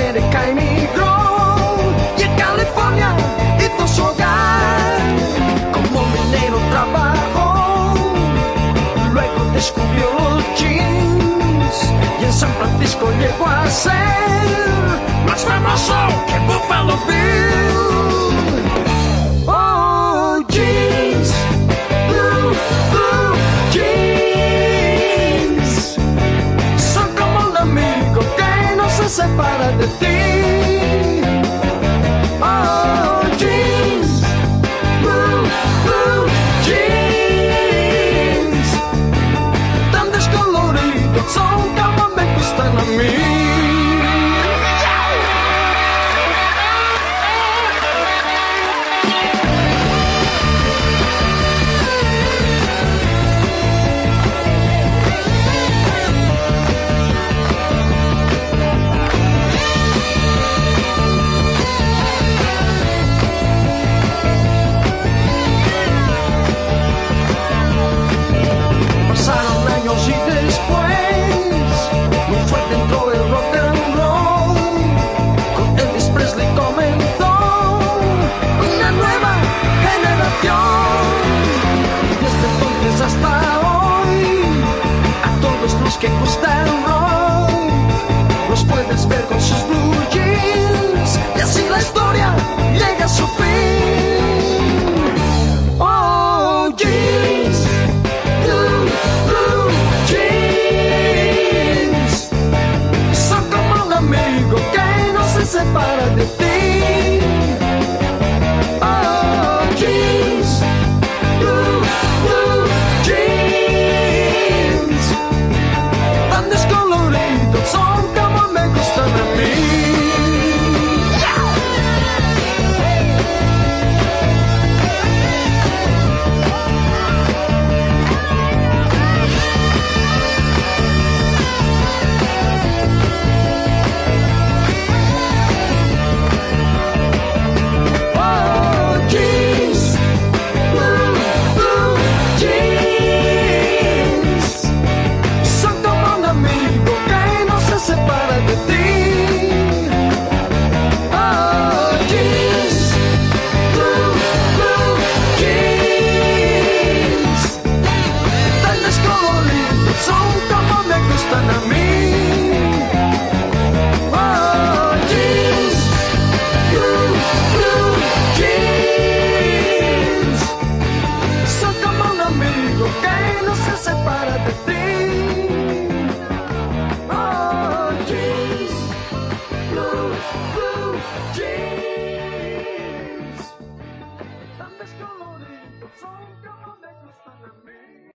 América emigró y en California hizo su hogar. Como minero trabajó, luego descubrió los jeans y en San Francisco llegó a ser más famoso. para de ti. Oh, jeans, blue, blue jeans, tan descolorido, só um acabamento está na minha. que costaron los puedes ver con sus blue jeans y así la historia llega a su fin. Oh, jeans, blue, blue jeans, son como un amigo que no se separa de ti.